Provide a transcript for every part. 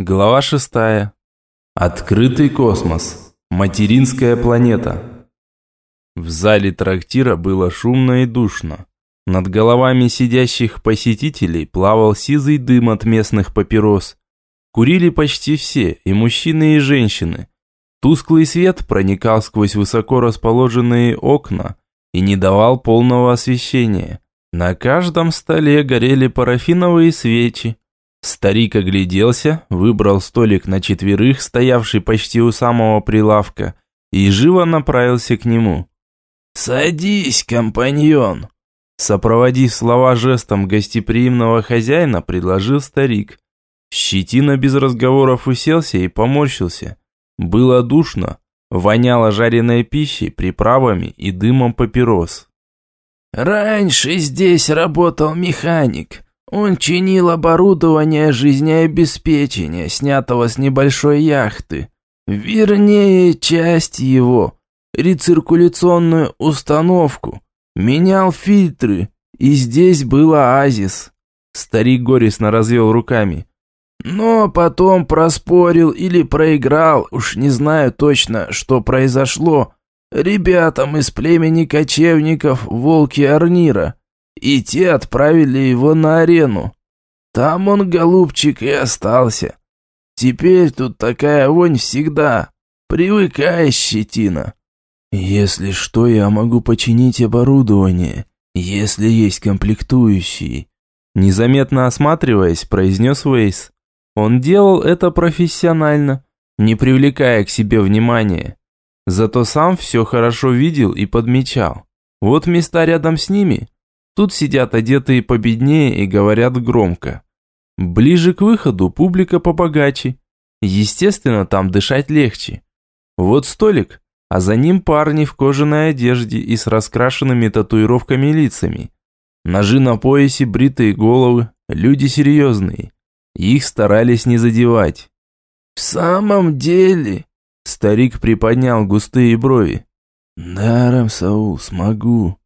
Глава шестая. Открытый космос. Материнская планета. В зале трактира было шумно и душно. Над головами сидящих посетителей плавал сизый дым от местных папирос. Курили почти все, и мужчины, и женщины. Тусклый свет проникал сквозь высоко расположенные окна и не давал полного освещения. На каждом столе горели парафиновые свечи, Старик огляделся, выбрал столик на четверых, стоявший почти у самого прилавка, и живо направился к нему. «Садись, компаньон!» Сопроводив слова жестом гостеприимного хозяина, предложил старик. Щетина без разговоров уселся и поморщился. Было душно, воняло жареной пищей, приправами и дымом папирос. «Раньше здесь работал механик», он чинил оборудование жизнеобеспечения, снятого с небольшой яхты. Вернее, часть его, рециркуляционную установку. Менял фильтры, и здесь был оазис. Старик горестно развел руками. Но потом проспорил или проиграл, уж не знаю точно, что произошло, ребятам из племени кочевников Волки Арнира и те отправили его на арену. Там он, голубчик, и остался. Теперь тут такая вонь всегда. Привыкай, щетина. Если что, я могу починить оборудование, если есть комплектующие. Незаметно осматриваясь, произнес Вейс. Он делал это профессионально, не привлекая к себе внимания. Зато сам все хорошо видел и подмечал. Вот места рядом с ними Тут сидят одетые победнее и говорят громко. Ближе к выходу публика побогаче. Естественно, там дышать легче. Вот столик, а за ним парни в кожаной одежде и с раскрашенными татуировками лицами. Ножи на поясе, бритые головы, люди серьезные. Их старались не задевать. «В самом деле...» Старик приподнял густые брови. «Даром, Саул, смогу.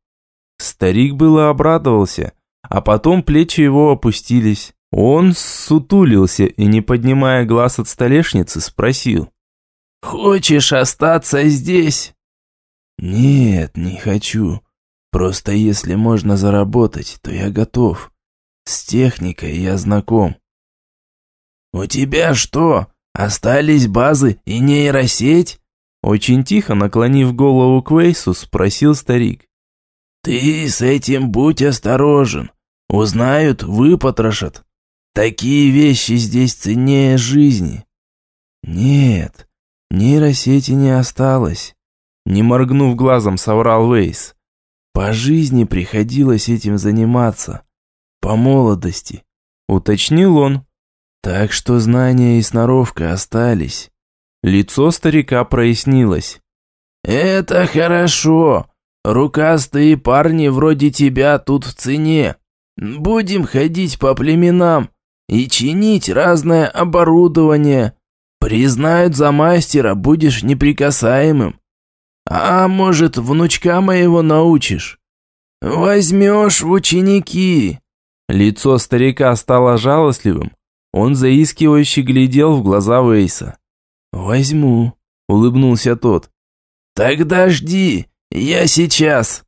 Старик было обрадовался, а потом плечи его опустились. Он сутулился и, не поднимая глаз от столешницы, спросил. «Хочешь остаться здесь?» «Нет, не хочу. Просто если можно заработать, то я готов. С техникой я знаком». «У тебя что, остались базы и нейросеть?» Очень тихо, наклонив голову к Вейсу, спросил старик. «Ты с этим будь осторожен. Узнают, выпотрошат. Такие вещи здесь ценнее жизни». «Нет, нейросети не осталось», – не моргнув глазом, соврал Вейс. «По жизни приходилось этим заниматься. По молодости», – уточнил он. «Так что знания и сноровка остались». Лицо старика прояснилось. «Это хорошо. Рукастые парни вроде тебя тут в цене. Будем ходить по племенам и чинить разное оборудование. Признают за мастера, будешь неприкасаемым. А может, внучка моего научишь? Возьмешь в ученики». Лицо старика стало жалостливым. Он заискивающе глядел в глаза Вейса. «Возьму», — улыбнулся тот. «Тогда жди, «Я сейчас!»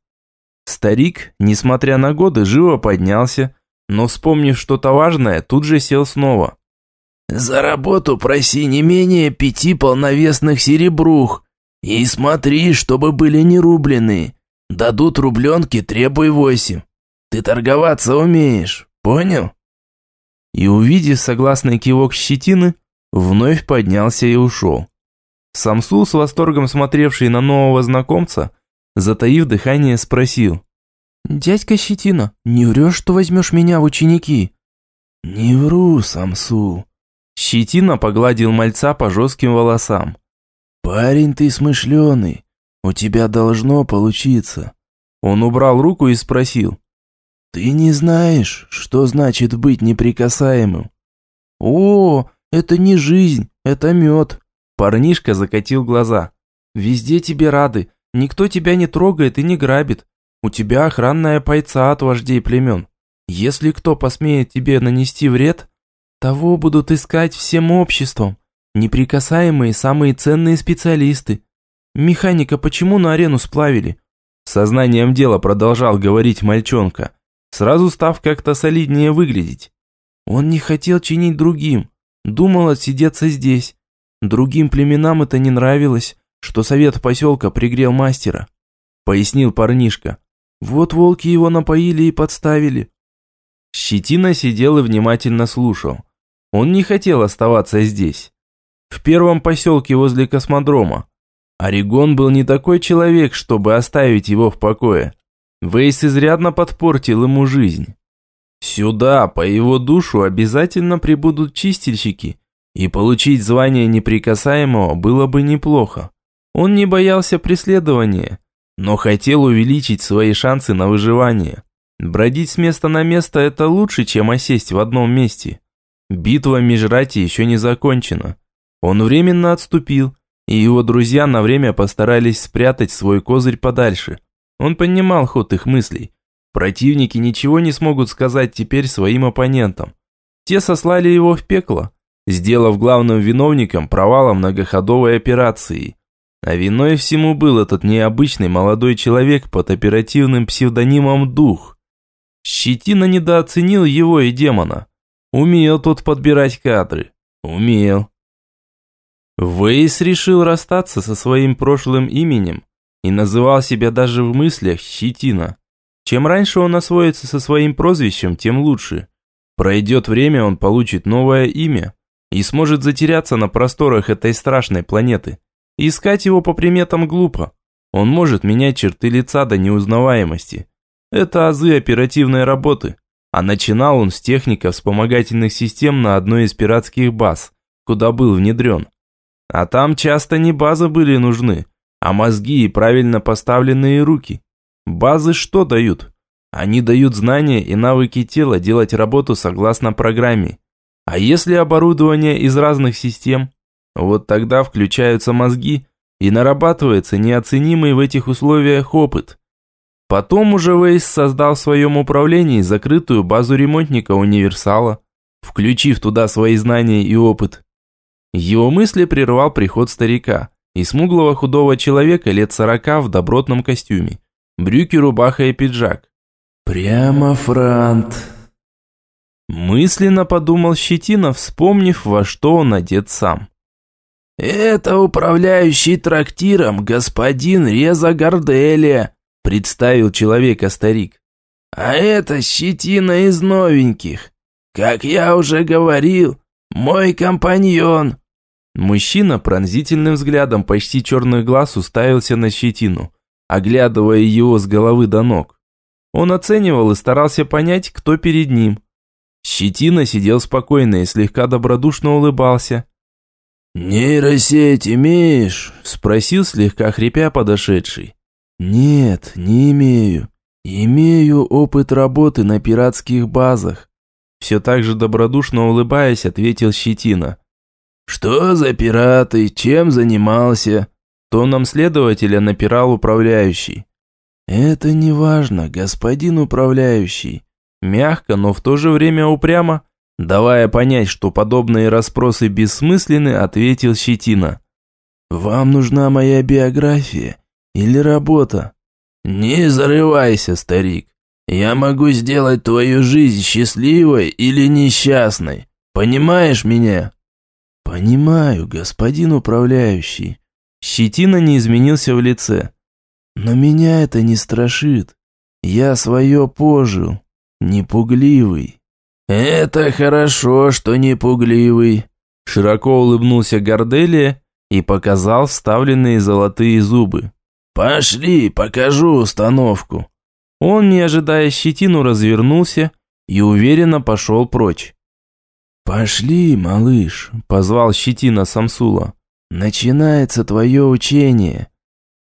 Старик, несмотря на годы, живо поднялся, но, вспомнив что-то важное, тут же сел снова. «За работу проси не менее пяти полновесных серебрух. И смотри, чтобы были не рубленые. Дадут рубленки, требуй восемь. Ты торговаться умеешь, понял?» И увидев согласный кивок щетины, вновь поднялся и ушел. Самсул, с восторгом смотревший на нового знакомца, затаив дыхание, спросил. «Дядька Щетина, не врешь, что возьмешь меня в ученики?» «Не вру, Самсу». Щетина погладил мальца по жестким волосам. «Парень ты смышленый, у тебя должно получиться». Он убрал руку и спросил. «Ты не знаешь, что значит быть неприкасаемым?» «О, это не жизнь, это мед». Парнишка закатил глаза. «Везде тебе рады, Никто тебя не трогает и не грабит. У тебя охранная пайца от вождей племен. Если кто посмеет тебе нанести вред, Того будут искать всем обществом. Неприкасаемые самые ценные специалисты. Механика почему на арену сплавили? Сознанием дела продолжал говорить мальчонка, сразу став как-то солиднее выглядеть. Он не хотел чинить другим, думал отсидеться здесь. Другим племенам это не нравилось, что совет поселка пригрел мастера. Пояснил парнишка. Вот волки его напоили и подставили. Щетина сидел и внимательно слушал. Он не хотел оставаться здесь. В первом поселке возле космодрома. Орегон был не такой человек, чтобы оставить его в покое. Вейс изрядно подпортил ему жизнь. Сюда, по его душу, обязательно прибудут чистильщики, и получить звание неприкасаемого было бы неплохо. Он не боялся преследования, но хотел увеличить свои шансы на выживание. Бродить с места на место – это лучше, чем осесть в одном месте. Битва Межрати еще не закончена. Он временно отступил, и его друзья на время постарались спрятать свой козырь подальше. Он понимал ход их мыслей. Противники ничего не смогут сказать теперь своим оппонентам. Те сослали его в пекло, сделав главным виновником провала многоходовой операции. А виной всему был этот необычный молодой человек под оперативным псевдонимом «Дух». Щетина недооценил его и демона. Умел тот подбирать кадры. Умел. Вейс решил расстаться со своим прошлым именем и называл себя даже в мыслях Щетина. Чем раньше он освоится со своим прозвищем, тем лучше. Пройдет время, он получит новое имя и сможет затеряться на просторах этой страшной планеты. Искать его по приметам глупо. Он может менять черты лица до неузнаваемости. Это азы оперативной работы. А начинал он с техника вспомогательных систем на одной из пиратских баз, куда был внедрен. А там часто не базы были нужны, а мозги и правильно поставленные руки. Базы что дают? Они дают знания и навыки тела делать работу согласно программе. А если оборудование из разных систем? Вот тогда включаются мозги и нарабатывается неоценимый в этих условиях опыт. Потом уже Вейс создал в своем управлении закрытую базу ремонтника универсала, включив туда свои знания и опыт. Его мысли прервал приход старика и смуглого худого человека лет сорока в добротном костюме. Брюки, рубаха и пиджак. «Прямо франт», Мысленно подумал Щетина, вспомнив, во что он одет сам. «Это управляющий трактиром господин Реза Горделия», представил человека старик. «А это щетина из новеньких. Как я уже говорил, мой компаньон». Мужчина пронзительным взглядом почти черных глаз уставился на щетину, оглядывая его с головы до ног. Он оценивал и старался понять, кто перед ним. Щетина сидел спокойно и слегка добродушно улыбался. «Нейросеть имеешь?» – спросил слегка хрипя подошедший. «Нет, не имею. Имею опыт работы на пиратских базах». Все так же добродушно улыбаясь, ответил Щетина. «Что за пираты? Чем занимался?» Тоном следователя напирал управляющий. «Это не важно, господин управляющий». Мягко, но в то же время упрямо, давая понять, что подобные расспросы бессмысленны, ответил Щетина. «Вам нужна моя биография или работа?» «Не зарывайся, старик. Я могу сделать твою жизнь счастливой или несчастной. Понимаешь меня?» «Понимаю, господин управляющий». Щетина не изменился в лице. «Но меня это не страшит. Я свое пожил. Непугливый». «Это хорошо, что непугливый», – широко улыбнулся Горделия и показал вставленные золотые зубы. «Пошли, покажу установку». Он, не ожидая щетину, развернулся и уверенно пошел прочь. «Пошли, малыш», – позвал щетина Самсула. «Начинается твое учение».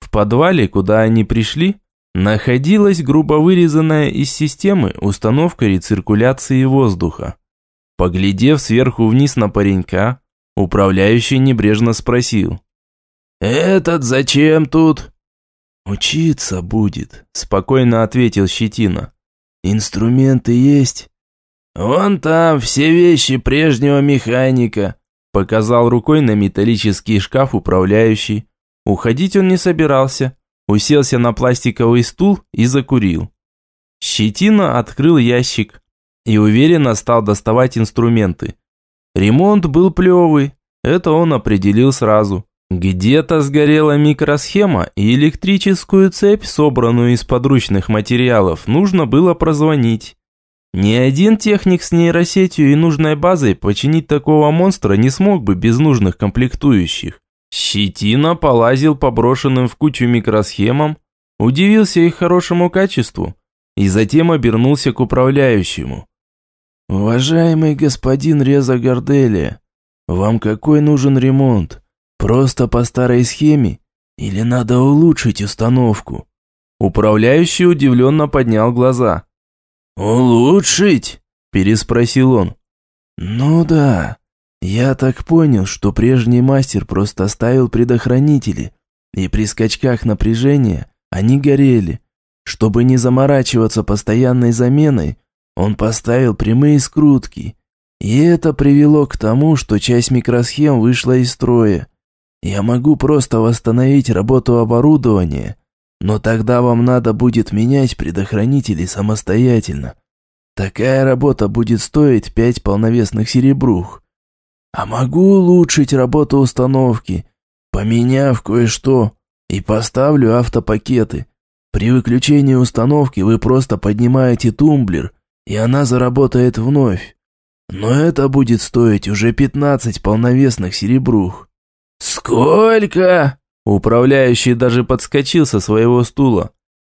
В подвале, куда они пришли, находилась грубо вырезанная из системы установка рециркуляции воздуха. Поглядев сверху вниз на паренька, управляющий небрежно спросил. «Этот зачем тут?» «Учиться будет», – спокойно ответил Щетина. «Инструменты есть?» «Вон там все вещи прежнего механика», – показал рукой на металлический шкаф управляющий. Уходить он не собирался, уселся на пластиковый стул и закурил. Щетина открыл ящик и уверенно стал доставать инструменты. Ремонт был плевый, это он определил сразу. Где-то сгорела микросхема и электрическую цепь, собранную из подручных материалов, нужно было прозвонить. Ни один техник с нейросетью и нужной базой починить такого монстра не смог бы без нужных комплектующих. Щетина полазил по брошенным в кучу микросхемам, удивился их хорошему качеству и затем обернулся к управляющему. «Уважаемый господин Реза Горделия, вам какой нужен ремонт? Просто по старой схеме? Или надо улучшить установку?» Управляющий удивленно поднял глаза. «Улучшить?» – переспросил он. «Ну да. Я так понял, что прежний мастер просто ставил предохранители, и при скачках напряжения они горели. Чтобы не заморачиваться постоянной заменой, он поставил прямые скрутки. И это привело к тому, что часть микросхем вышла из строя. Я могу просто восстановить работу оборудования, но тогда вам надо будет менять предохранители самостоятельно. Такая работа будет стоить пять полновесных серебрух. А могу улучшить работу установки, поменяв кое-что, и поставлю автопакеты. При выключении установки вы просто поднимаете тумблер, и она заработает вновь. Но это будет стоить уже 15 полновесных серебрух. «Сколько?» Управляющий даже подскочил со своего стула.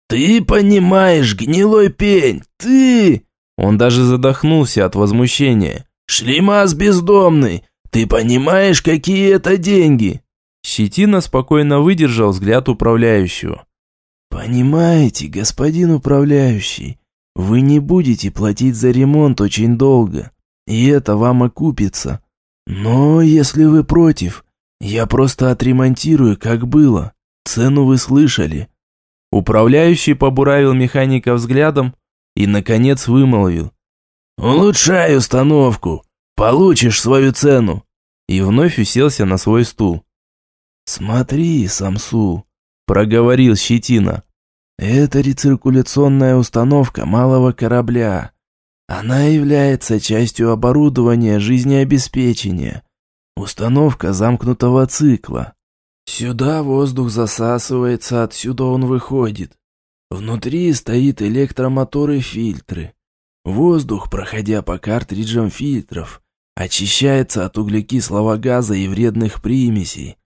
«Ты понимаешь, гнилой пень, ты...» Он даже задохнулся от возмущения. «Шлемас бездомный, ты понимаешь, какие это деньги?» Щетина спокойно выдержал взгляд управляющего. «Понимаете, господин управляющий, вы не будете платить за ремонт очень долго, и это вам окупится. Но если вы против, я просто отремонтирую, как было. Цену вы слышали». Управляющий побуравил механика взглядом и, наконец, вымолвил. «Улучшай установку, получишь свою цену». И вновь уселся на свой стул. «Смотри, Самсу», – проговорил Щетина. «Это рециркуляционная установка малого корабля. Она является частью оборудования жизнеобеспечения. Установка замкнутого цикла. Сюда воздух засасывается, отсюда он выходит. Внутри стоит электромотор и фильтры. Воздух, проходя по картриджам фильтров, очищается от углекислого газа и вредных примесей.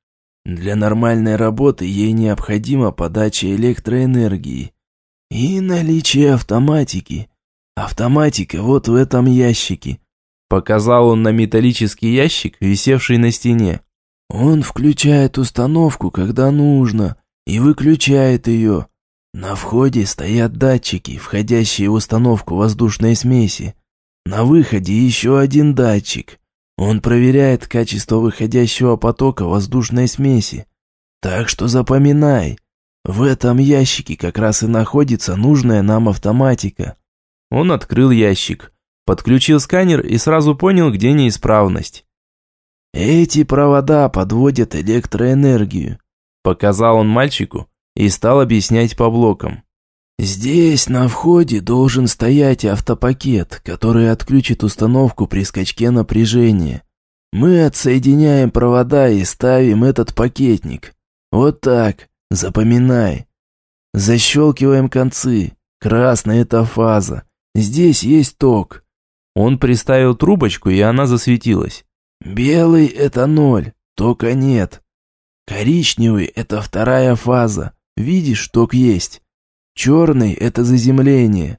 Для нормальной работы ей необходима подача электроэнергии и наличие автоматики. Автоматика вот в этом ящике. Показал он на металлический ящик, висевший на стене. Он включает установку, когда нужно, и выключает ее. На входе стоят датчики, входящие в установку воздушной смеси. На выходе еще один датчик. Он проверяет качество выходящего потока воздушной смеси. Так что запоминай, в этом ящике как раз и находится нужная нам автоматика. Он открыл ящик. Подключил сканер и сразу понял, где неисправность. «Эти провода подводят электроэнергию», – показал он мальчику и стал объяснять по блокам. «Здесь на входе должен стоять автопакет, который отключит установку при скачке напряжения. Мы отсоединяем провода и ставим этот пакетник. Вот так, запоминай. Защелкиваем концы. Красная – это фаза. Здесь есть ток. Он приставил трубочку, и она засветилась. «Белый – это ноль, тока нет. Коричневый – это вторая фаза. Видишь, ток есть. Черный – это заземление.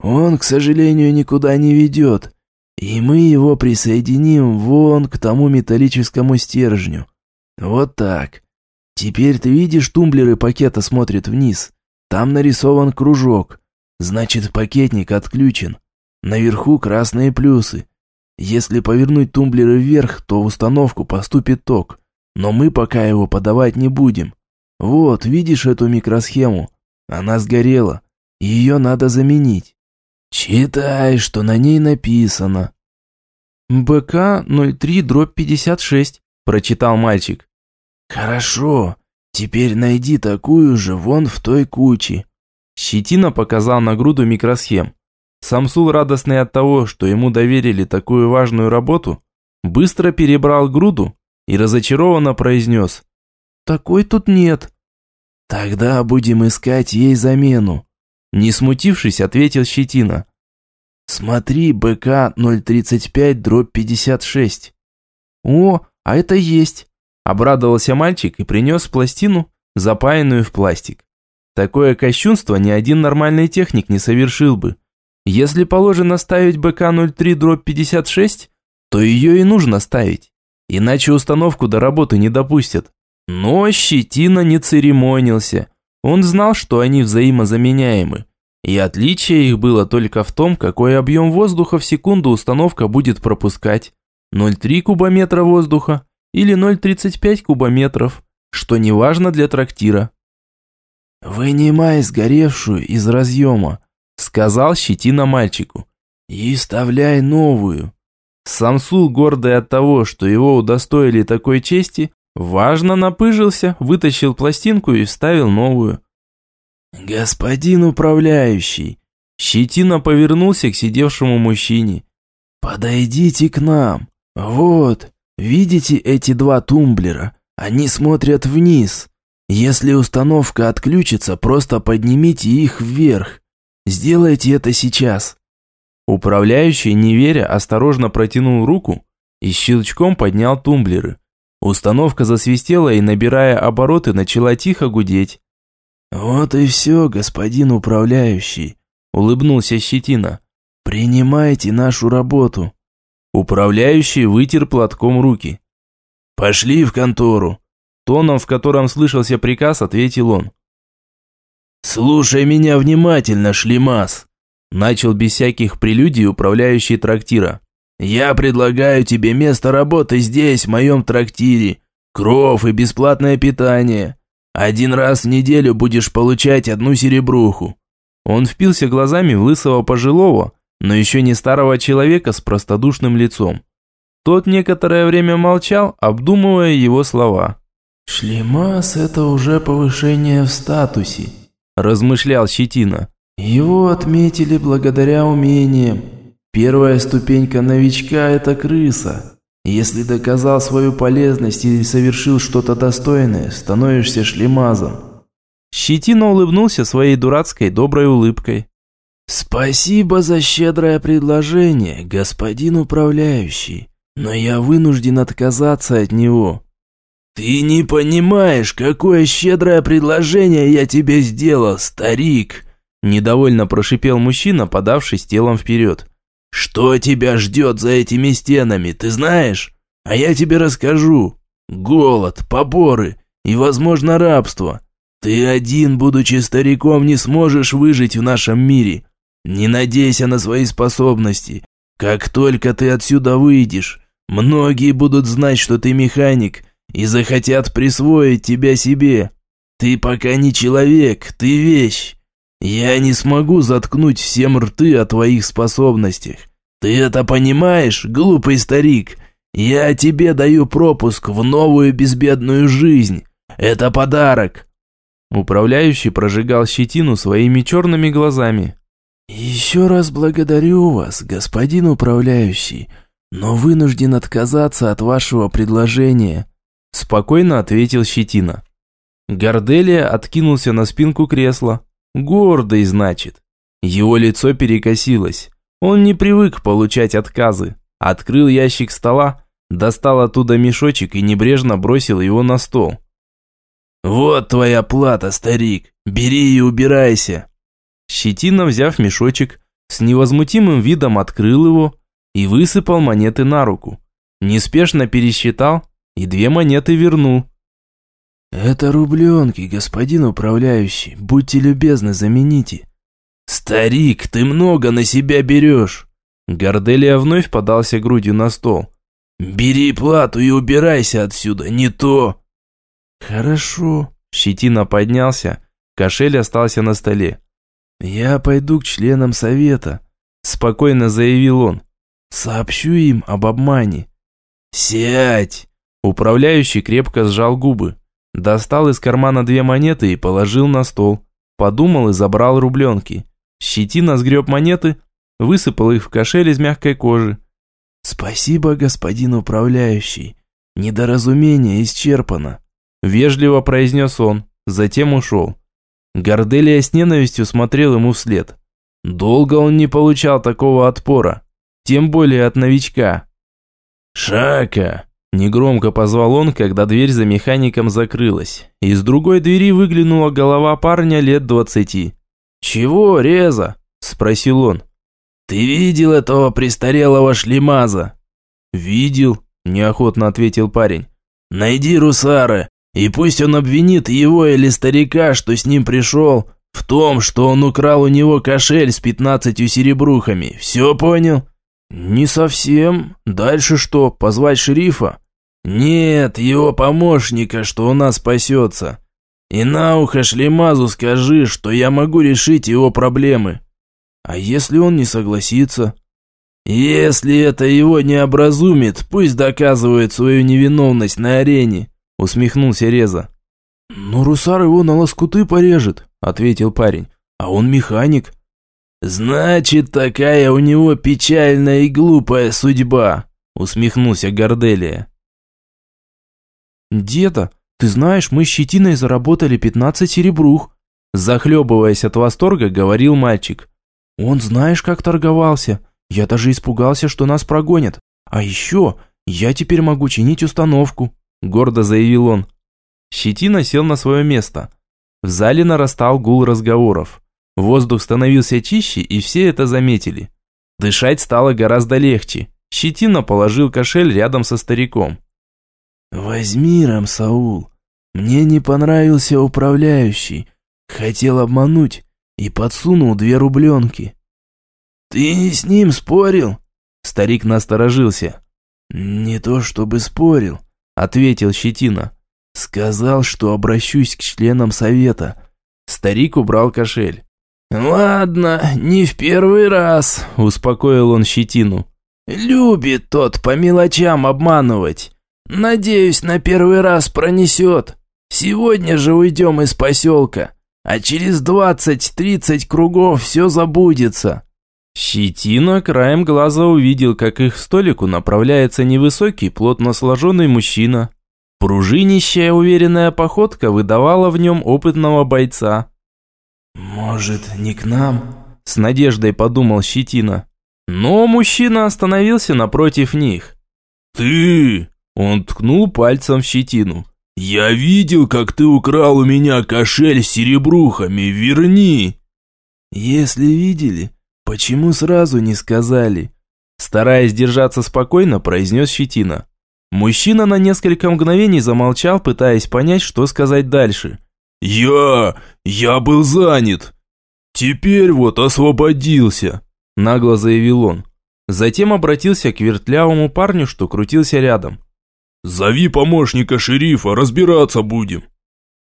Он, к сожалению, никуда не ведет, и мы его присоединим вон к тому металлическому стержню. Вот так. Теперь ты видишь, тумблеры пакета смотрят вниз. Там нарисован кружок. Значит, пакетник отключен. Наверху красные плюсы. Если повернуть тумблеры вверх, то в установку поступит ток. Но мы пока его подавать не будем. Вот, видишь эту микросхему? Она сгорела. Ее надо заменить. «Читай, что на ней написано». «БК 03 дробь 56», – прочитал мальчик. «Хорошо, теперь найди такую же вон в той куче». Щетина показал на груду микросхем. Самсул, радостный от того, что ему доверили такую важную работу, быстро перебрал груду и разочарованно произнес. «Такой тут нет». «Тогда будем искать ей замену», – не смутившись, ответил Щетина. «Смотри, БК 035 дробь 56». «О, а это есть!» – обрадовался мальчик и принес пластину, запаянную в пластик. Такое кощунство ни один нормальный техник не совершил бы. Если положено ставить БК-03 дробь 56, то ее и нужно ставить. Иначе установку до работы не допустят. Но Щетина не церемонился. Он знал, что они взаимозаменяемы. И отличие их было только в том, какой объем воздуха в секунду установка будет пропускать. 0,3 кубометра воздуха или 0,35 кубометров, что не важно для трактира. «Вынимай сгоревшую из разъема», – сказал Щетина мальчику. «И вставляй новую». Самсул, гордый от того, что его удостоили такой чести, важно напыжился, вытащил пластинку и вставил новую. «Господин управляющий!» Щетина повернулся к сидевшему мужчине. «Подойдите к нам. Вот, видите эти два тумблера? Они смотрят вниз. Если установка отключится, просто поднимите их вверх. Сделайте это сейчас». Управляющий, не веря, осторожно протянул руку и щелчком поднял тумблеры. Установка засвистела и, набирая обороты, начала тихо гудеть. «Вот и все, господин управляющий», – улыбнулся Щетина. «Принимайте нашу работу». Управляющий вытер платком руки. «Пошли в контору», – тоном, в котором слышался приказ, ответил он. «Слушай меня внимательно, шлемас», – начал без всяких прелюдий управляющий трактира. «Я предлагаю тебе место работы здесь, в моем трактире, кров и бесплатное питание. Один раз в неделю будешь получать одну серебруху». Он впился глазами в лысого пожилого, но еще не старого человека с простодушным лицом. Тот некоторое время молчал, обдумывая его слова. «Шлемас – это уже повышение в статусе», размышлял Щетина. Его отметили благодаря умениям. Первая ступенька новичка – это крыса. Если доказал свою полезность или совершил что-то достойное, становишься шлемазом. Щетина улыбнулся своей дурацкой доброй улыбкой. «Спасибо за щедрое предложение, господин управляющий, но я вынужден отказаться от него. «Ты не понимаешь, какое щедрое предложение я тебе сделал, старик!» Недовольно прошипел мужчина, подавшись телом вперед. «Что тебя ждет за этими стенами, ты знаешь? А я тебе расскажу. Голод, поборы и, возможно, рабство. Ты один, будучи стариком, не сможешь выжить в нашем мире. Не надейся на свои способности. Как только ты отсюда выйдешь, многие будут знать, что ты механик» и захотят присвоить тебя себе. Ты пока не человек, ты вещь. Я не смогу заткнуть всем рты о твоих способностях. Ты это понимаешь, глупый старик? Я тебе даю пропуск в новую безбедную жизнь. Это подарок». Управляющий прожигал щетину своими черными глазами. «Еще раз благодарю вас, господин управляющий, но вынужден отказаться от вашего предложения. Спокойно ответил Щетина. Горделия откинулся на спинку кресла. Гордый, значит. Его лицо перекосилось. Он не привык получать отказы. Открыл ящик стола, достал оттуда мешочек и небрежно бросил его на стол. «Вот твоя плата, старик. Бери и убирайся». Щетина, взяв мешочек, с невозмутимым видом открыл его и высыпал монеты на руку. Неспешно пересчитал и две монеты вернул. «Это рубленки, господин управляющий. Будьте любезны, замените». «Старик, ты много на себя берешь!» Горделия вновь подался грудью на стол. «Бери плату и убирайся отсюда, не то!» «Хорошо». Щетина поднялся, кошель остался на столе. «Я пойду к членам совета. спокойно заявил он. Сообщу им об обмане. Сядь! Управляющий крепко сжал губы. Достал из кармана две монеты и положил на стол. Подумал и забрал рубленки. Щетина сгреб монеты, высыпал их в кошель из мягкой кожи. «Спасибо, господин управляющий. Недоразумение исчерпано», – вежливо произнес он, затем ушел. Горделия с ненавистью смотрел ему вслед. Долго он не получал такого отпора, тем более от новичка. «Шака!» – негромко позвал он, когда дверь за механиком закрылась. Из другой двери выглянула голова парня лет двадцати. «Чего, Реза?» – спросил он. «Ты видел этого престарелого шлемаза?» «Видел», – неохотно ответил парень. «Найди Русара, и пусть он обвинит его или старика, что с ним пришел, в том, что он украл у него кошель с пятнадцатью серебрухами. Все понял?» «Не совсем. Дальше что, позвать шерифа?» «Нет, его помощника, что у нас спасется. И на ухо Шлемазу скажи, что я могу решить его проблемы». «А если он не согласится?» «Если это его не образумит, пусть доказывает свою невиновность на арене», усмехнулся Реза. «Но Русар его на лоскуты порежет», ответил парень. «А он механик». «Значит, такая у него печальная и глупая судьба», усмехнулся Горделия. «Деда, ты знаешь, мы Щетиной заработали пятнадцать серебрух», захлебываясь от восторга, говорил мальчик. «Он знаешь, как торговался. Я даже испугался, что нас прогонят. А еще я теперь могу чинить установку», гордо заявил он. Щетина сел на свое место. В зале нарастал гул разговоров. Воздух становился чище, и все это заметили. Дышать стало гораздо легче. Щетина положил кошель рядом со стариком. «Возьми, Рамсаул. Мне не понравился управляющий. Хотел обмануть и подсунул две рубленки». «Ты с ним спорил?» Старик насторожился. «Не то чтобы спорил», — ответил Щетина. «Сказал, что обращусь к членам совета». Старик убрал кошель. «Ладно, не в первый раз», – успокоил он щетину. «Любит тот по мелочам обманывать. Надеюсь, на первый раз пронесет. Сегодня же уйдем из поселка, а через двадцать-тридцать кругов все забудется». Щетина краем глаза увидел, как их столику направляется невысокий, плотно сложенный мужчина. Пружинищая уверенная походка выдавала в нем опытного бойца. «Может, не к нам?» – с надеждой подумал Щетина. Но мужчина остановился напротив них. «Ты!» – он ткнул пальцем в Щетину. «Я видел, как ты украл у меня кошель с серебрухами, верни!» «Если видели, почему сразу не сказали?» Стараясь держаться спокойно, произнес Щетина. Мужчина на несколько мгновений замолчал, пытаясь понять, что сказать дальше – «Я... я был занят. Теперь вот освободился», – нагло заявил он. Затем обратился к вертлявому парню, что крутился рядом. «Зови помощника шерифа, разбираться будем».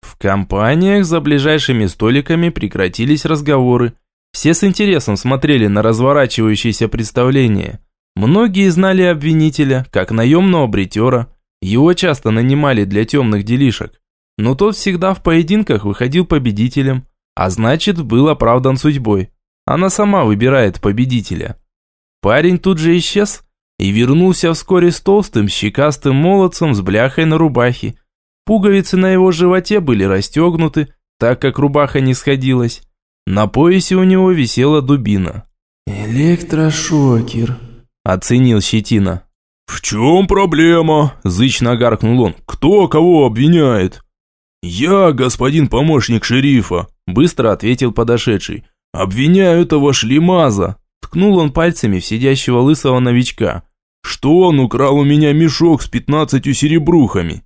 В компаниях за ближайшими столиками прекратились разговоры. Все с интересом смотрели на разворачивающееся представление. Многие знали обвинителя, как наемного бритера. Его часто нанимали для темных делишек но тот всегда в поединках выходил победителем, а значит, был оправдан судьбой. Она сама выбирает победителя. Парень тут же исчез и вернулся вскоре с толстым, щекастым молодцем с бляхой на рубахе. Пуговицы на его животе были расстегнуты, так как рубаха не сходилась. На поясе у него висела дубина. «Электрошокер», – оценил Щетина. «В чем проблема?» – зычно гаркнул он. «Кто кого обвиняет?» «Я, господин помощник шерифа», – быстро ответил подошедший. «Обвиняю этого шлемаза», – ткнул он пальцами в сидящего лысого новичка. «Что он украл у меня мешок с пятнадцатью серебрухами?»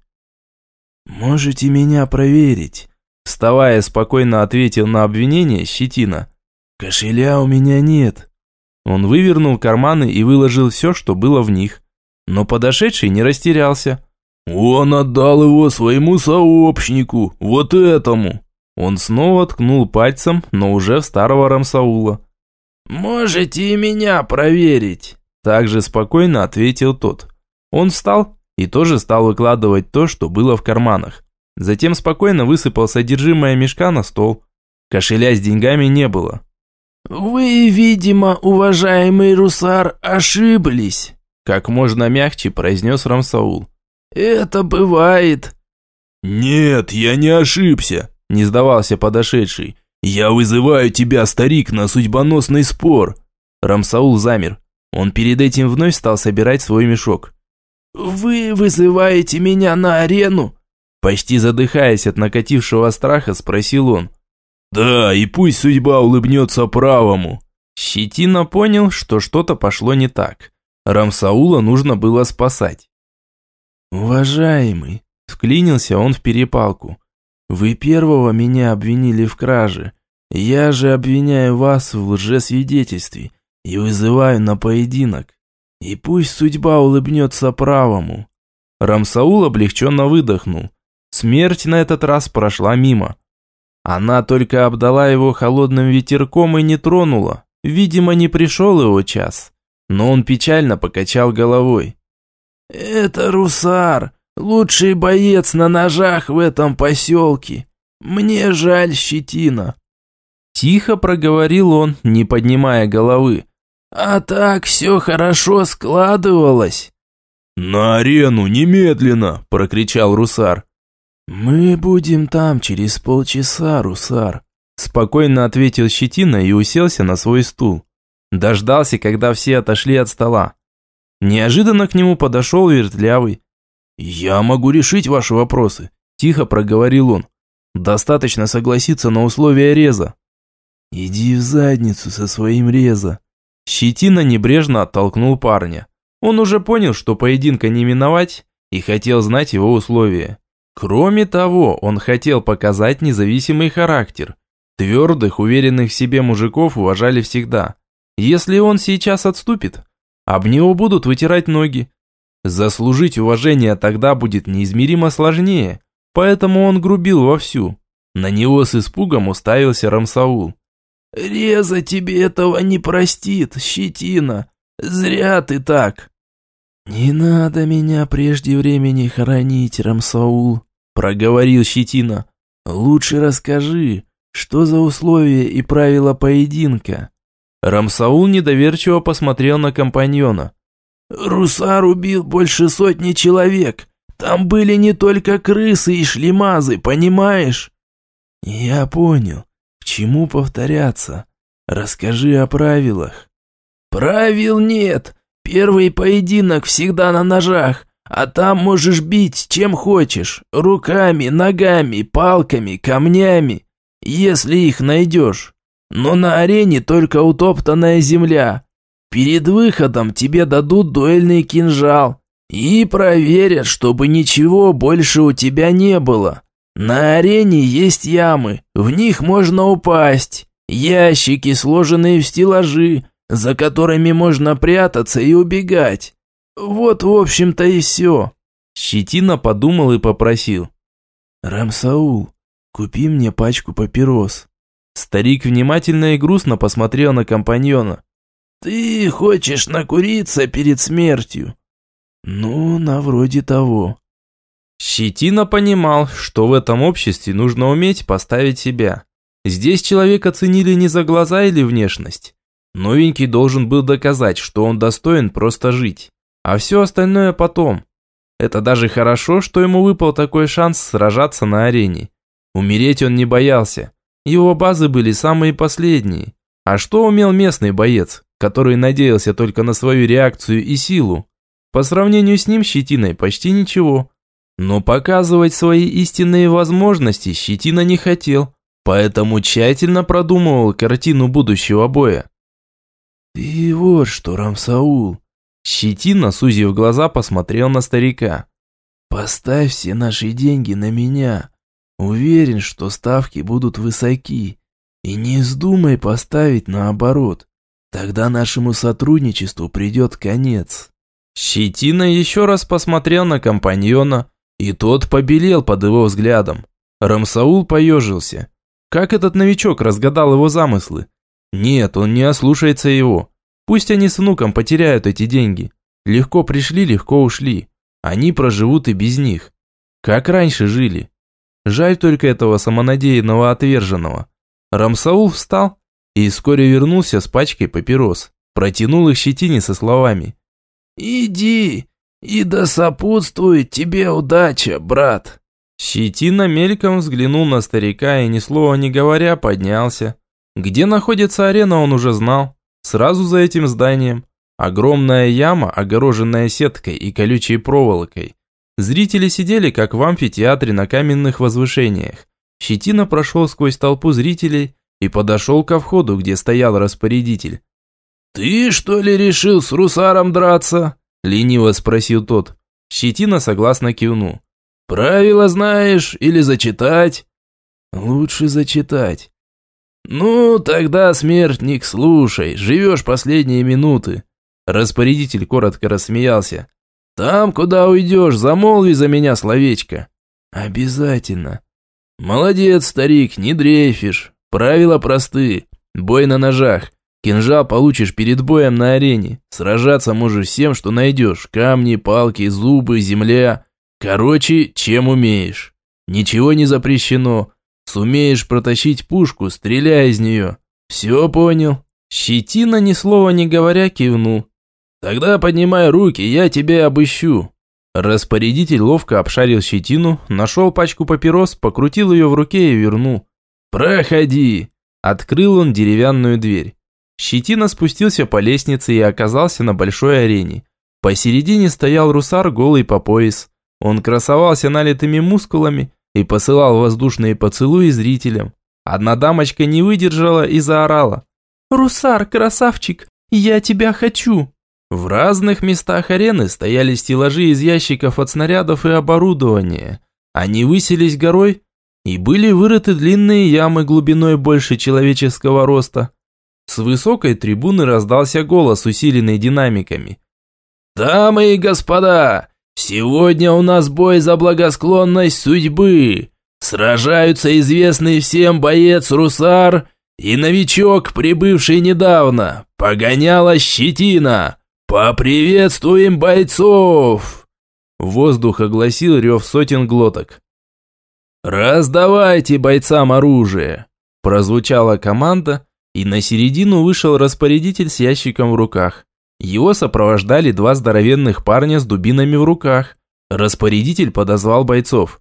«Можете меня проверить», – вставая спокойно ответил на обвинение Щетина. «Кошеля у меня нет». Он вывернул карманы и выложил все, что было в них. Но подошедший не растерялся. «Он отдал его своему сообщнику, вот этому!» Он снова ткнул пальцем, но уже в старого Рамсаула. Можете и меня проверить. Также спокойно ответил тот. Он встал и тоже стал выкладывать то, что было в карманах. Затем спокойно высыпал содержимое мешка на стол. Кошеля с деньгами не было. «Вы, видимо, уважаемый Русар, ошиблись», как можно мягче произнес Рамсаул. «Это бывает». «Нет, я не ошибся», – не сдавался подошедший. «Я вызываю тебя, старик, на судьбоносный спор». Рамсаул замер. Он перед этим вновь стал собирать свой мешок. «Вы вызываете меня на арену?» Почти задыхаясь от накатившего страха, спросил он. «Да, и пусть судьба улыбнется правому». Щетина понял, что что-то пошло не так. Рамсаула нужно было спасать. «Уважаемый», – вклинился он в перепалку, – «вы первого меня обвинили в краже. Я же обвиняю вас в лжесвидетельстве и вызываю на поединок. И пусть судьба улыбнется правому». Рамсаул облегченно выдохнул. Смерть на этот раз прошла мимо. Она только обдала его холодным ветерком и не тронула. Видимо, не пришел его час. Но он печально покачал головой. «Это Русар, лучший боец на ножах в этом поселке. Мне жаль щетина». Тихо проговорил он, не поднимая головы. А так все хорошо складывалось. «На арену, немедленно!» – прокричал Русар. «Мы будем там через полчаса, Русар», – спокойно ответил Щетина и уселся на свой стул. Дождался, когда все отошли от стола. Неожиданно к нему подошел Вертлявый. «Я могу решить ваши вопросы», – тихо проговорил он. «Достаточно согласиться на условия реза». «Иди в задницу со своим реза», Щетина небрежно оттолкнул парня. Он уже понял, что поединка не миновать, и хотел знать его условия. Кроме того, он хотел показать независимый характер. Твердых, уверенных в себе мужиков уважали всегда. Если он сейчас отступит, об него будут вытирать ноги. Заслужить уважение тогда будет неизмеримо сложнее, поэтому он грубил вовсю. На него с испугом уставился Рамсаул. Реза тебе этого не простит, щетина. Зря ты так. Не надо меня прежде времени хоронить, Рамсаул, проговорил щетина. Лучше расскажи, что за условия и правила поединка. Рамсаул недоверчиво посмотрел на компаньона. Русар убил больше сотни человек. Там были не только крысы и шлемазы, понимаешь? Я понял. К чему повторяться? Расскажи о правилах. Правил нет. Первый поединок всегда на ножах, а там можешь бить чем хочешь. Руками, ногами, палками, камнями, если их найдешь. Но на арене только утоптанная земля. Перед выходом тебе дадут дуэльный кинжал и проверят, чтобы ничего больше у тебя не было. На арене есть ямы, в них можно упасть. Ящики, сложенные в стеллажи, за которыми можно прятаться и убегать. Вот, в общем-то, и все. Щетина подумал и попросил. «Рамсаул, купи мне пачку папирос». Старик внимательно и грустно посмотрел на компаньона. «Ты хочешь накуриться перед смертью?» «Ну, на вроде того». Щетина понимал, что в этом обществе нужно уметь поставить себя. Здесь человека ценили не за глаза или внешность. Новенький должен был доказать, что он достоин просто жить. А все остальное потом. Это даже хорошо, что ему выпал такой шанс сражаться на арене. Умереть он не боялся. Его базы были самые последние. А что умел местный боец, который надеялся только на свою реакцию и силу? По сравнению с ним щетиной почти ничего. Но показывать свои истинные возможности Щетина не хотел, поэтому тщательно продумывал картину будущего боя. «Ты вот что, Рамсаул!» Щетина, сузив глаза, посмотрел на старика. «Поставь все наши деньги на меня. Уверен, что ставки будут высоки. И не вздумай поставить наоборот. Тогда нашему сотрудничеству придет конец». Щетина еще раз посмотрел на компаньона, и тот побелел под его взглядом. Рамсаул поежился. Как этот новичок разгадал его замыслы? Нет, он не ослушается его. Пусть они с внуком потеряют эти деньги. Легко пришли, легко ушли. Они проживут и без них. Как раньше жили. Жаль только этого самонадеянного отверженного. Рамсаул встал и вскоре вернулся с пачкой папирос. Протянул их щетине со словами. «Иди, и да сопутствует тебе удача, брат». Щетина мельком взглянул на старика и, ни слова не говоря, поднялся. Где находится арена, он уже знал. Сразу за этим зданием. Огромная яма, огороженная сеткой и колючей проволокой. Зрители сидели, как в амфитеатре на каменных возвышениях. Щетина прошел сквозь толпу зрителей и подошел ко входу, где стоял распорядитель. «Ты, что ли, решил с русаром драться?» – лениво спросил тот. Щетина согласно кивнул. «Правила знаешь или зачитать?» «Лучше зачитать». «Ну, тогда, смертник, слушай, живешь последние минуты. Распорядитель коротко рассмеялся. «Там, куда уйдешь, замолви за меня словечко». «Обязательно». «Молодец, старик, не дрейфишь. Правила просты. Бой на ножах. Кинжал получишь перед боем на арене. Сражаться можешь всем, что найдешь. Камни, палки, зубы, земля. Короче, чем умеешь. Ничего не запрещено. Сумеешь протащить пушку, стреляй из нее. Все понял?» Щетина, ни слова не говоря, кивнул. «Тогда поднимай руки, я тебя обыщу». Распорядитель ловко обшарил щетину, нашел пачку папирос, покрутил ее в руке и вернул. «Проходи!» Открыл он деревянную дверь. Щетина спустился по лестнице и оказался на большой арене. Посередине стоял русар голый по пояс. Он красовался налитыми мускулами и посылал воздушные поцелуи зрителям. Одна дамочка не выдержала и заорала. «Русар, красавчик, я тебя хочу!» В разных местах арены стояли стеллажи из ящиков от снарядов и оборудования. Они высились горой, и были вырыты длинные ямы глубиной больше человеческого роста. С высокой трибуны раздался голос, усиленный динамиками. «Дамы и господа, сегодня у нас бой за благосклонность судьбы. Сражаются известный всем боец Русар и новичок, прибывший недавно, погоняла Щетина». «Поприветствуем бойцов!» Воздух огласил рев сотен глоток. «Раздавайте бойцам оружие!» Прозвучала команда, и на середину вышел распорядитель с ящиком в руках. Его сопровождали два здоровенных парня с дубинами в руках. Распорядитель подозвал бойцов.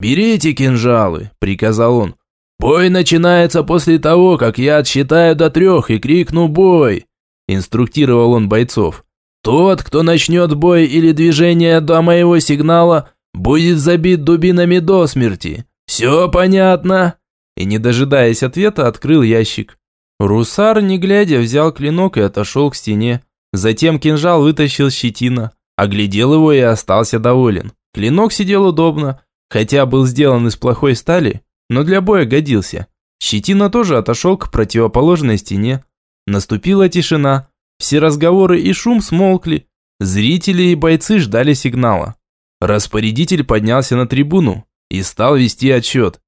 «Берите кинжалы!» – приказал он. «Бой начинается после того, как я отсчитаю до трех и крикну «Бой!» – инструктировал он бойцов. Тот, кто начнет бой или движение до моего сигнала, будет забит дубинами до смерти. Все понятно?» И, не дожидаясь ответа, открыл ящик. Русар, не глядя, взял клинок и отошел к стене. Затем кинжал вытащил щетина, оглядел его и остался доволен. Клинок сидел удобно, хотя был сделан из плохой стали, но для боя годился. Щетина тоже отошел к противоположной стене. Наступила тишина, все разговоры и шум смолкли. Зрители и бойцы ждали сигнала. Распорядитель поднялся на трибуну и стал вести отсчет.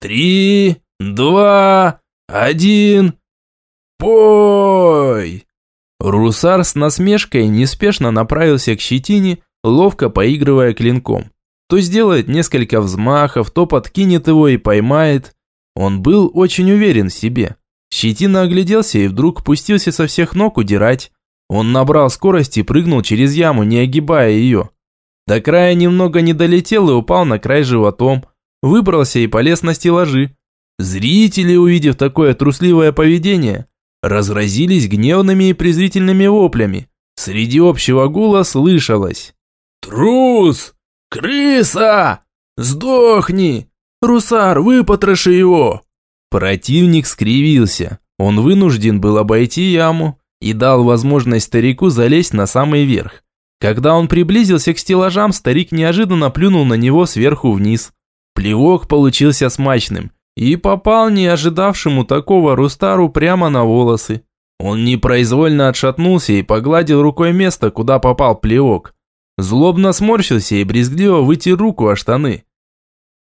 «Три, два, один, пой!» Русар с насмешкой неспешно направился к щетине, ловко поигрывая клинком. То сделает несколько взмахов, то подкинет его и поймает. Он был очень уверен в себе. Щетина огляделся и вдруг пустился со всех ног удирать. Он набрал скорость и прыгнул через яму, не огибая ее. До края немного не долетел и упал на край животом. Выбрался и полез на стеллажи. Зрители, увидев такое трусливое поведение, разразились гневными и презрительными воплями. Среди общего гула слышалось. «Трус! Крыса! Сдохни! Русар, выпотроши его!» Противник скривился. Он вынужден был обойти яму и дал возможность старику залезть на самый верх. Когда он приблизился к стеллажам, старик неожиданно плюнул на него сверху вниз. Плевок получился смачным и попал не ожидавшему такого Рустару прямо на волосы. Он непроизвольно отшатнулся и погладил рукой место, куда попал плевок. Злобно сморщился и брезгливо вытер руку о штаны.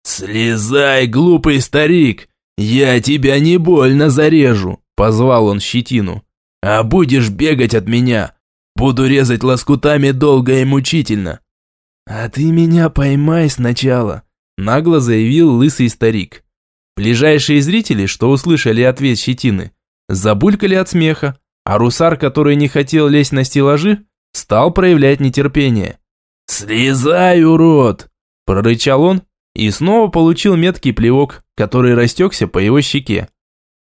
«Слезай, глупый старик! «Я тебя не больно зарежу», – позвал он щетину. «А будешь бегать от меня, буду резать лоскутами долго и мучительно». «А ты меня поймай сначала», – нагло заявил лысый старик. Ближайшие зрители, что услышали ответ щетины, забулькали от смеха, а русар, который не хотел лезть на стеллажи, стал проявлять нетерпение. «Слезай, урод!» – прорычал он и снова получил меткий плевок, который растекся по его щеке.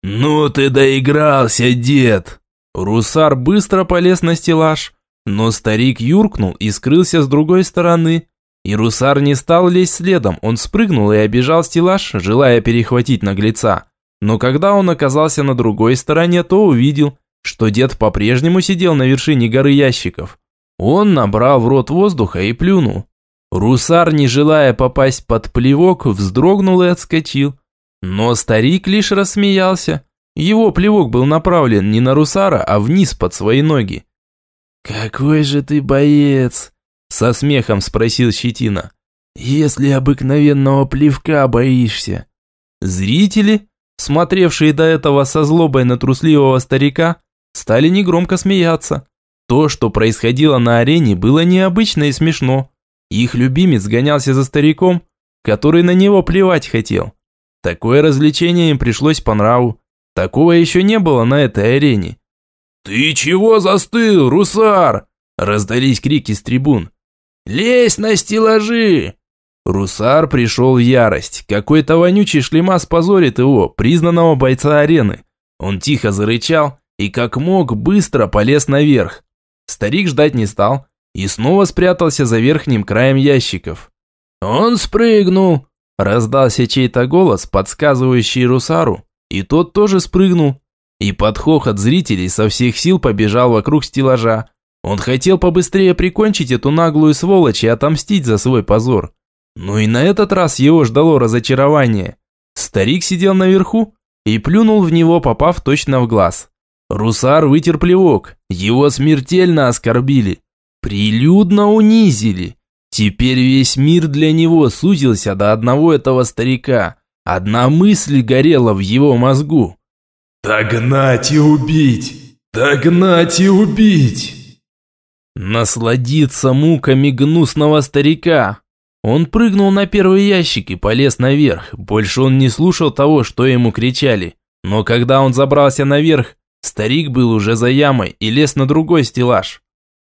«Ну ты доигрался, дед!» Русар быстро полез на стеллаж, но старик юркнул и скрылся с другой стороны. И Русар не стал лезть следом, он спрыгнул и обежал стеллаж, желая перехватить наглеца. Но когда он оказался на другой стороне, то увидел, что дед по-прежнему сидел на вершине горы ящиков. Он набрал в рот воздуха и плюнул. Русар, не желая попасть под плевок, вздрогнул и отскочил. Но старик лишь рассмеялся. Его плевок был направлен не на Русара, а вниз под свои ноги. «Какой же ты боец!» Со смехом спросил Щетина. «Если обыкновенного плевка боишься». Зрители, смотревшие до этого со злобой на трусливого старика, стали негромко смеяться. То, что происходило на арене, было необычно и смешно. Их любимец гонялся за стариком, который на него плевать хотел. Такое развлечение им пришлось по нраву. Такого еще не было на этой арене. «Ты чего застыл, русар?» Раздались крики с трибун. «Лезь на стеллажи!» Русар пришел в ярость. Какой-то вонючий шлемас позорит его, признанного бойца арены. Он тихо зарычал и как мог быстро полез наверх. Старик ждать не стал и снова спрятался за верхним краем ящиков. «Он спрыгнул!» Раздался чей-то голос, подсказывающий Русару, и тот тоже спрыгнул. И под хохот зрителей со всех сил побежал вокруг стеллажа. Он хотел побыстрее прикончить эту наглую сволочь и отомстить за свой позор. Но и на этот раз его ждало разочарование. Старик сидел наверху и плюнул в него, попав точно в глаз. Русар вытер плевок, его смертельно оскорбили, прилюдно унизили. Теперь весь мир для него сузился до одного этого старика. Одна мысль горела в его мозгу. «Догнать и убить! Догнать и убить!» Насладиться муками гнусного старика. Он прыгнул на первый ящик и полез наверх. Больше он не слушал того, что ему кричали. Но когда он забрался наверх, Старик был уже за ямой и лез на другой стеллаж.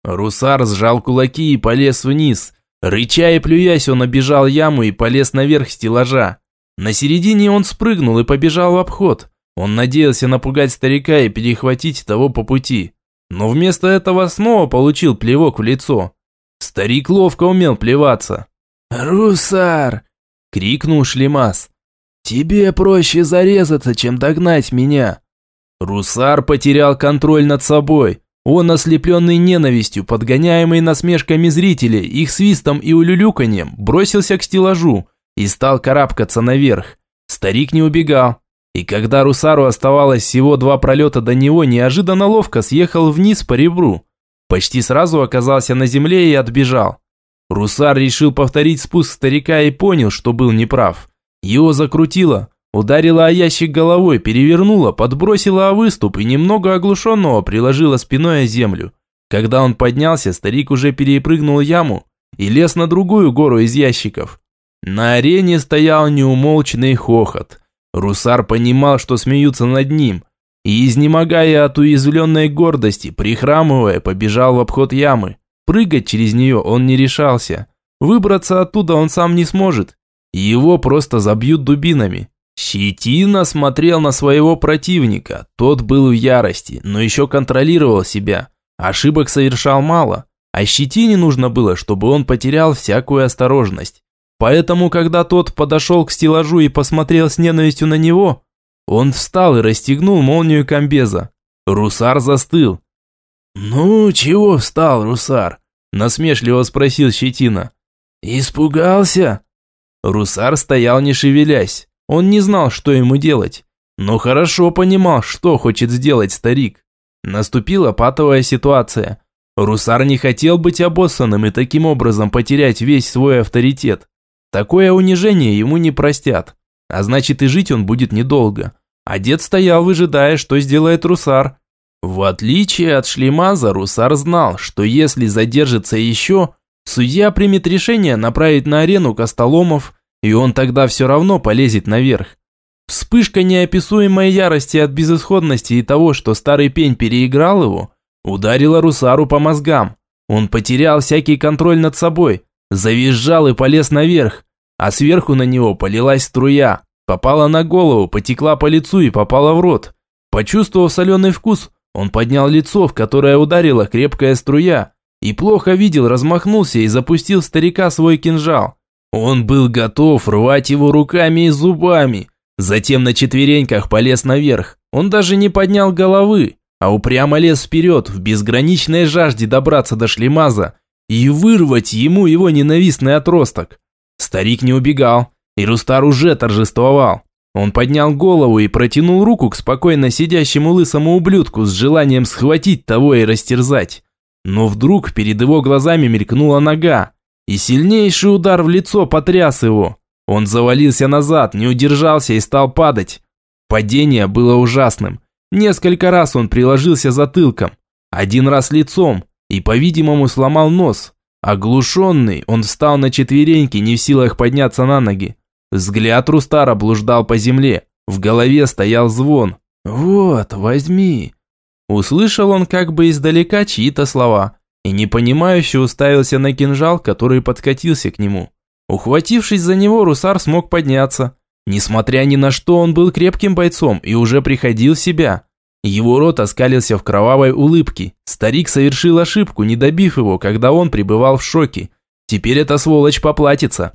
Русар сжал кулаки и полез вниз. Рыча и плюясь, он обежал яму и полез наверх стеллажа. На середине он спрыгнул и побежал в обход. Он надеялся напугать старика и перехватить того по пути. Но вместо этого снова получил плевок в лицо. Старик ловко умел плеваться. «Русар!» – крикнул Шлемас. «Тебе проще зарезаться, чем догнать меня!» Русар потерял контроль над собой. Он, ослепленный ненавистью, подгоняемый насмешками зрителей, их свистом и улюлюканьем, бросился к стеллажу и стал карабкаться наверх. Старик не убегал. И когда Русару оставалось всего два пролета до него, неожиданно ловко съехал вниз по ребру. Почти сразу оказался на земле и отбежал. Русар решил повторить спуск старика и понял, что был неправ. Его закрутило, Ударила о ящик головой, перевернула, подбросила о выступ и немного оглушенного приложила спиной о землю. Когда он поднялся, старик уже перепрыгнул яму и лез на другую гору из ящиков. На арене стоял неумолчный хохот. Русар понимал, что смеются над ним, и, изнемогая от уязвленной гордости, прихрамывая, побежал в обход ямы. Прыгать через нее он не решался. Выбраться оттуда он сам не сможет. Его просто забьют дубинами. Щетина смотрел на своего противника. Тот был в ярости, но еще контролировал себя. Ошибок совершал мало. А Щетине нужно было, чтобы он потерял всякую осторожность. Поэтому, когда тот подошел к стеллажу и посмотрел с ненавистью на него, он встал и расстегнул молнию комбеза. Русар застыл. «Ну, чего встал, Русар?» – насмешливо спросил Щетина. «Испугался?» Русар стоял не шевелясь. Он не знал, что ему делать, но хорошо понимал, что хочет сделать старик. Наступила патовая ситуация. Русар не хотел быть обоссанным и таким образом потерять весь свой авторитет. Такое унижение ему не простят, а значит и жить он будет недолго. а дед стоял, выжидая, что сделает Русар. В отличие от Шлемаза, Русар знал, что если задержится еще, судья примет решение направить на арену Костоломов, и он тогда все равно полезет наверх. Вспышка неописуемой ярости от безысходности и того, что старый пень переиграл его, ударила Русару по мозгам. Он потерял всякий контроль над собой, завизжал и полез наверх, а сверху на него полилась струя, попала на голову, потекла по лицу и попала в рот. Почувствовав соленый вкус, он поднял лицо, в которое ударила крепкая струя, и плохо видел, размахнулся и запустил старика свой кинжал. Он был готов рвать его руками и зубами, затем на четвереньках полез наверх. Он даже не поднял головы, а упрямо лез вперед в безграничной жажде добраться до шлемаза и вырвать ему его ненавистный отросток. Старик не убегал, и Рустар уже торжествовал. Он поднял голову и протянул руку к спокойно сидящему лысому ублюдку с желанием схватить того и растерзать. Но вдруг перед его глазами мелькнула нога, и сильнейший удар в лицо потряс его. Он завалился назад, не удержался и стал падать. Падение было ужасным. Несколько раз он приложился затылком, один раз лицом и, по-видимому, сломал нос. Оглушенный, он встал на четвереньки, не в силах подняться на ноги. Взгляд Рустара блуждал по земле, в голове стоял звон. «Вот, возьми». Услышал он как бы издалека чьи-то слова и непонимающе уставился на кинжал, который подкатился к нему. Ухватившись за него, Русар смог подняться. Несмотря ни на что, он был крепким бойцом и уже приходил в себя. Его рот оскалился в кровавой улыбке. Старик совершил ошибку, не добив его, когда он пребывал в шоке. Теперь эта сволочь поплатится.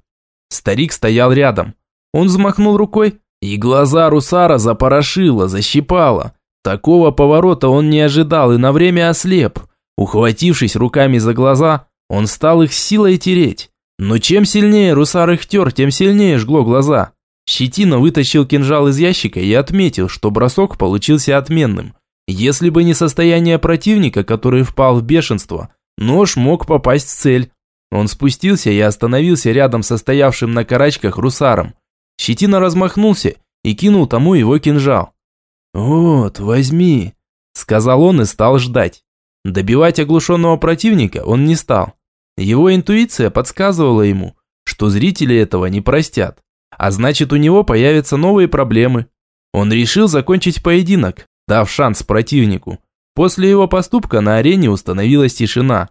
Старик стоял рядом. Он взмахнул рукой, и глаза Русара запорошило, защипало. Такого поворота он не ожидал и на время ослеп. Ухватившись руками за глаза, он стал их силой тереть. Но чем сильнее Русар их тер, тем сильнее жгло глаза. Щетина вытащил кинжал из ящика и отметил, что бросок получился отменным. Если бы не состояние противника, который впал в бешенство, нож мог попасть в цель. Он спустился и остановился рядом со стоявшим на карачках русаром. Щетина размахнулся и кинул тому его кинжал. «Вот, возьми», – сказал он и стал ждать. Добивать оглушенного противника он не стал. Его интуиция подсказывала ему, что зрители этого не простят, а значит у него появятся новые проблемы. Он решил закончить поединок, дав шанс противнику. После его поступка на арене установилась тишина.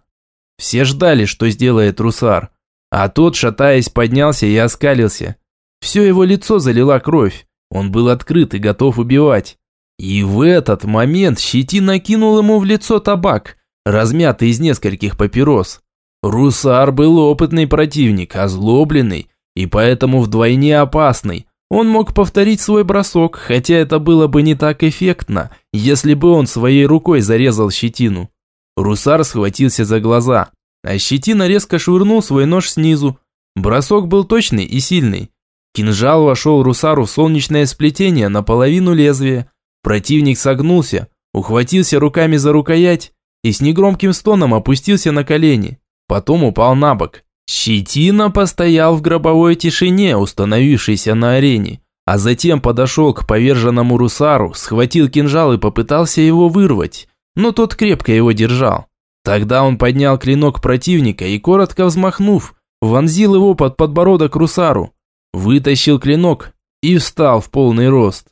Все ждали, что сделает Русар, а тот, шатаясь, поднялся и оскалился. Все его лицо залила кровь, он был открыт и готов убивать. И в этот момент щетина кинул ему в лицо табак, размятый из нескольких папирос. Русар был опытный противник, озлобленный и поэтому вдвойне опасный. Он мог повторить свой бросок, хотя это было бы не так эффектно, если бы он своей рукой зарезал щетину. Русар схватился за глаза, а щетина резко швырнул свой нож снизу. Бросок был точный и сильный. Кинжал вошел Русару в солнечное сплетение наполовину лезвия. Противник согнулся, ухватился руками за рукоять и с негромким стоном опустился на колени. Потом упал на бок. Щетина постоял в гробовой тишине, установившейся на арене, а затем подошел к поверженному русару, схватил кинжал и попытался его вырвать, но тот крепко его держал. Тогда он поднял клинок противника и, коротко взмахнув, вонзил его под подбородок русару, вытащил клинок и встал в полный рост.